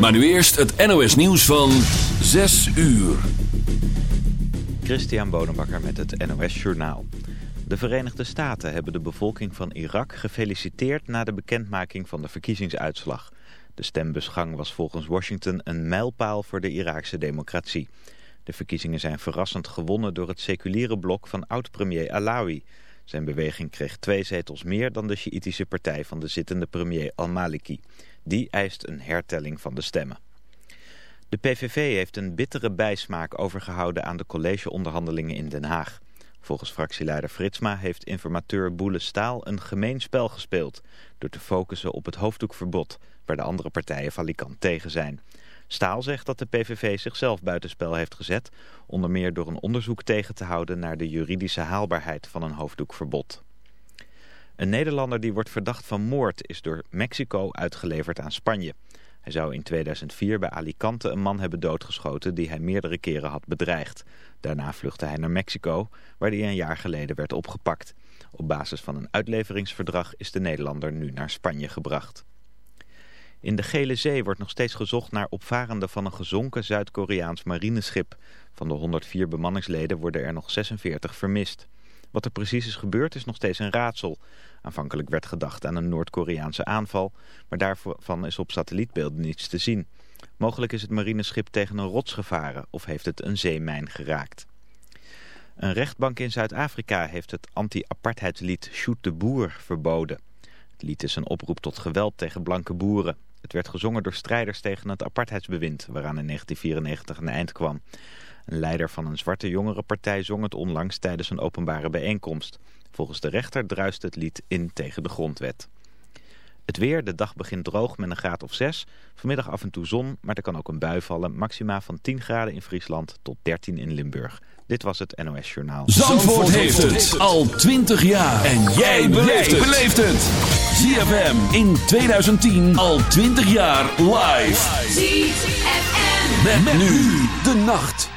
Maar nu eerst het NOS nieuws van 6 uur. Christian Bonenbakker met het NOS Journaal. De Verenigde Staten hebben de bevolking van Irak gefeliciteerd... na de bekendmaking van de verkiezingsuitslag. De stembusgang was volgens Washington een mijlpaal voor de Iraakse democratie. De verkiezingen zijn verrassend gewonnen door het seculiere blok van oud-premier Alawi... Zijn beweging kreeg twee zetels meer dan de Sjiitische partij van de zittende premier al-Maliki. Die eist een hertelling van de stemmen. De PVV heeft een bittere bijsmaak overgehouden aan de collegeonderhandelingen in Den Haag. Volgens fractieleider Fritsma heeft informateur Boele Staal een gemeen spel gespeeld... door te focussen op het hoofddoekverbod, waar de andere partijen valikant tegen zijn... Staal zegt dat de PVV zichzelf buitenspel heeft gezet... onder meer door een onderzoek tegen te houden... naar de juridische haalbaarheid van een hoofddoekverbod. Een Nederlander die wordt verdacht van moord... is door Mexico uitgeleverd aan Spanje. Hij zou in 2004 bij Alicante een man hebben doodgeschoten... die hij meerdere keren had bedreigd. Daarna vluchtte hij naar Mexico, waar hij een jaar geleden werd opgepakt. Op basis van een uitleveringsverdrag is de Nederlander nu naar Spanje gebracht. In de Gele Zee wordt nog steeds gezocht naar opvarenden van een gezonken Zuid-Koreaans marineschip. Van de 104 bemanningsleden worden er nog 46 vermist. Wat er precies is gebeurd is nog steeds een raadsel. Aanvankelijk werd gedacht aan een Noord-Koreaanse aanval, maar daarvan is op satellietbeelden niets te zien. Mogelijk is het marineschip tegen een rots gevaren of heeft het een zeemijn geraakt. Een rechtbank in Zuid-Afrika heeft het anti-apartheidslied Shoot de Boer verboden. Het lied is een oproep tot geweld tegen blanke boeren. Het werd gezongen door strijders tegen het apartheidsbewind, waaraan in 1994 een eind kwam. Een leider van een zwarte jongerenpartij zong het onlangs tijdens een openbare bijeenkomst. Volgens de rechter druist het lied in tegen de grondwet. Het weer, de dag begint droog met een graad of 6. Vanmiddag af en toe zon, maar er kan ook een bui vallen. Maxima van 10 graden in Friesland tot 13 in Limburg. Dit was het NOS Journaal. Zandvoort, heeft het al 20 jaar. En jij beleeft het. ZFM in 2010 al 20 jaar live. ZFM. Met, met nu de nacht.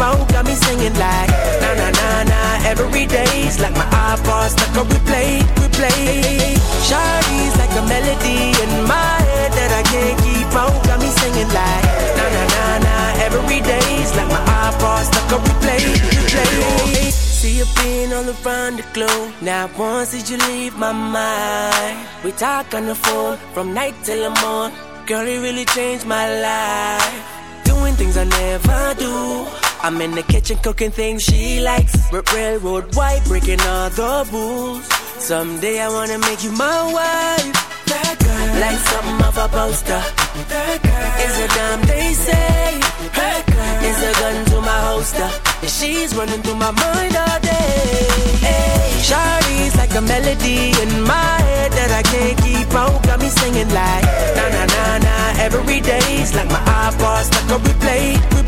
out. Got me singing like na na na na every day's like my iPod stuck on replay, replay. Shawty's like a melody in my head that I can't keep out. Got me singing like na na na na every day's like my iPod stuck on replay, replay. See you all around the globe. Now once did you leave my mind? We talk on the phone from night till the morning. Girl, it really changed my life. Doing things I never do. I'm in the kitchen cooking things she likes. Railroad white, breaking all the rules. Someday I wanna make you my wife. That girl, like something off a poster. That girl is a dime they say. That girl is a gun to my holster. Yeah, she's running through my mind all day. Hey, Shawty's like a melody in my head that I can't keep out. Got me singing like na na na na every day's like my iPod stuck on replay, replay.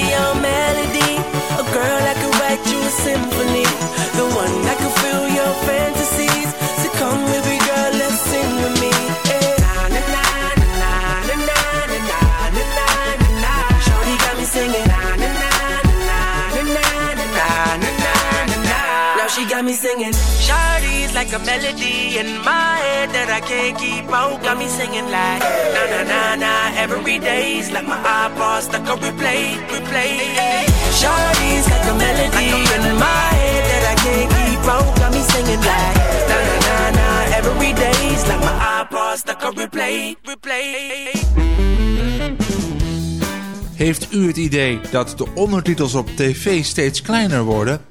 like a melody in my head that I can't keep out. Got me singing like na na na na every day's like my iPod stuck on replay, replay. Shawty's like a melody in my head that I can't keep out. Got me singing like na na na na every day's like my iPod stuck on replay, replay. Heeft u het idee dat de ondertitels op tv steeds kleiner worden?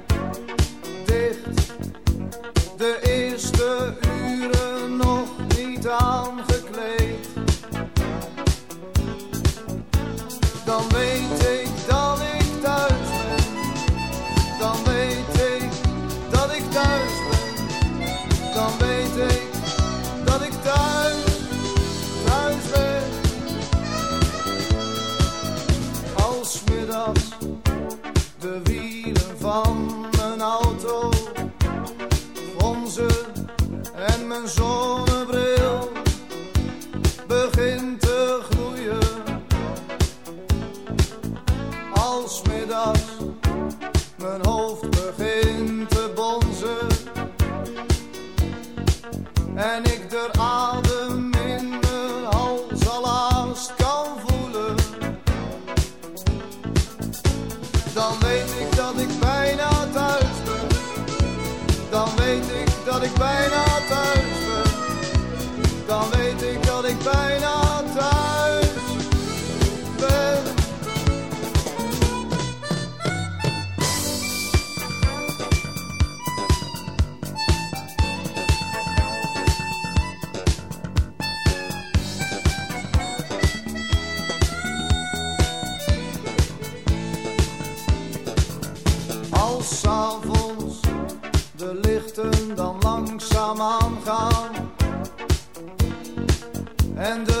man gaan. En de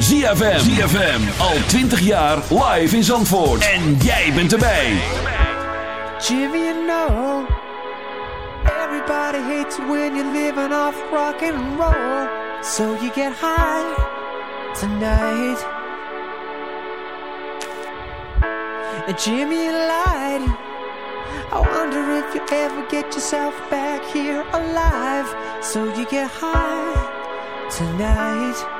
ZFM. ZFM. Al 20 jaar live in Zandvoort. En jij bent erbij. Jimmy, you know. Everybody hates when you're living off rock and roll. So you get high tonight. And Jimmy lied. I wonder if you ever get yourself back here alive. So you get high tonight.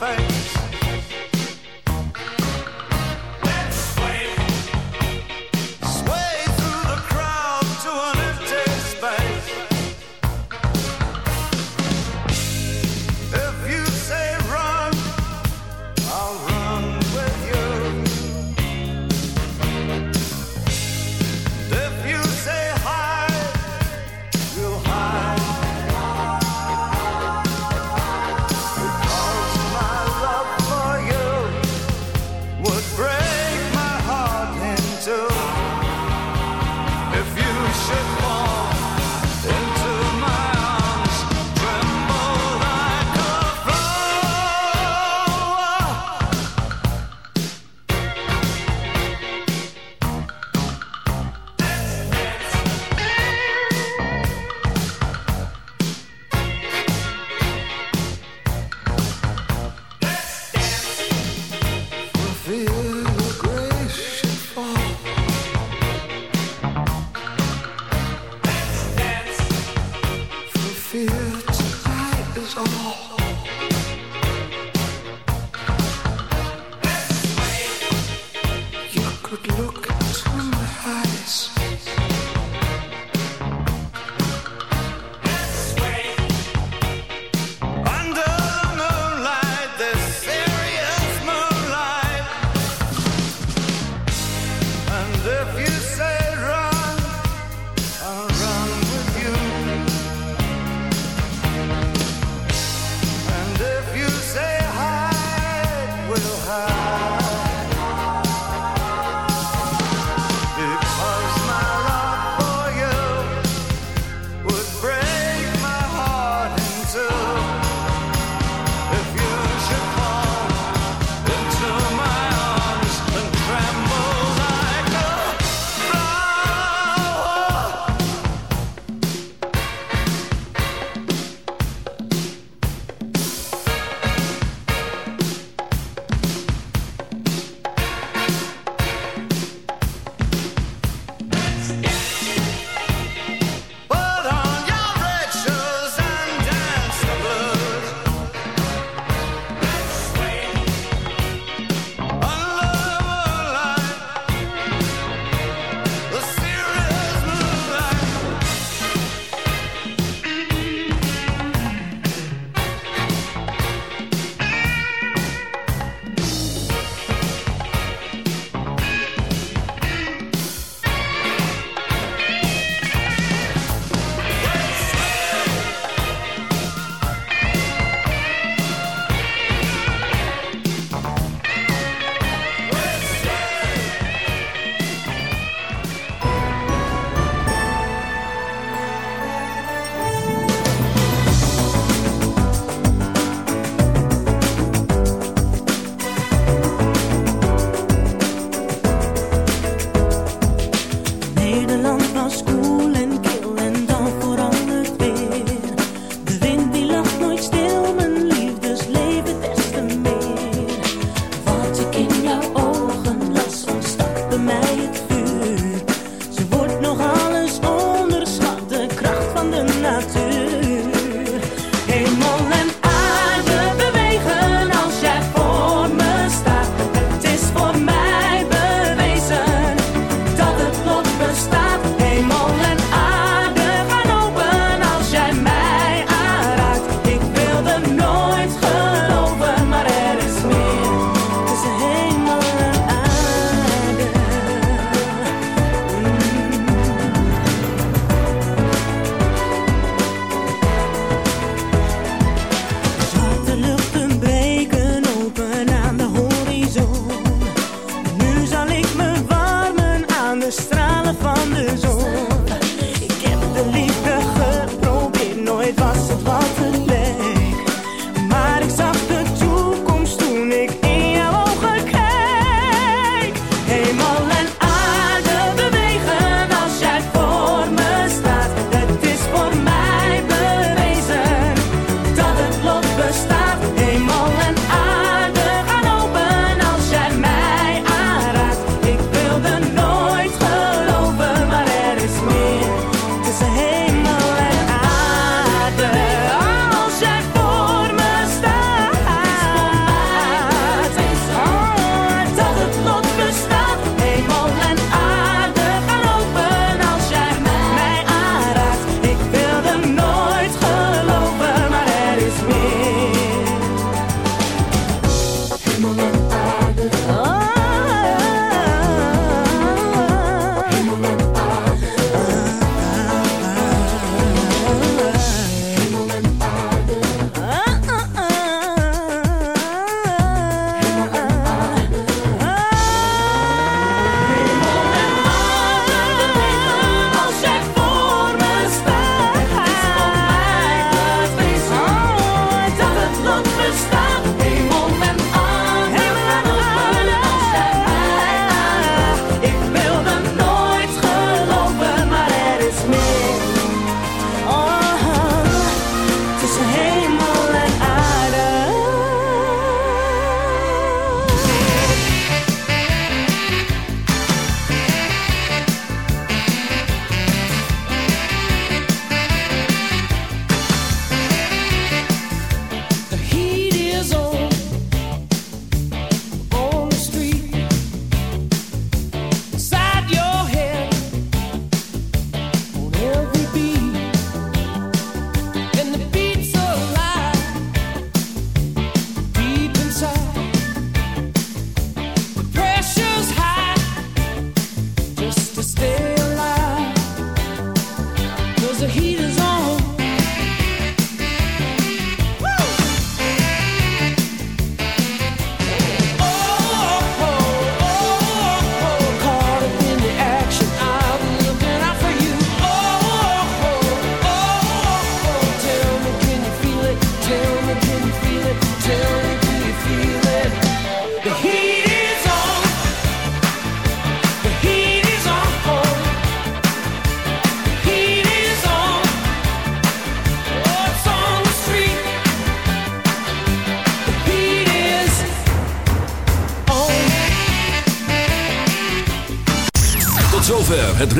thing.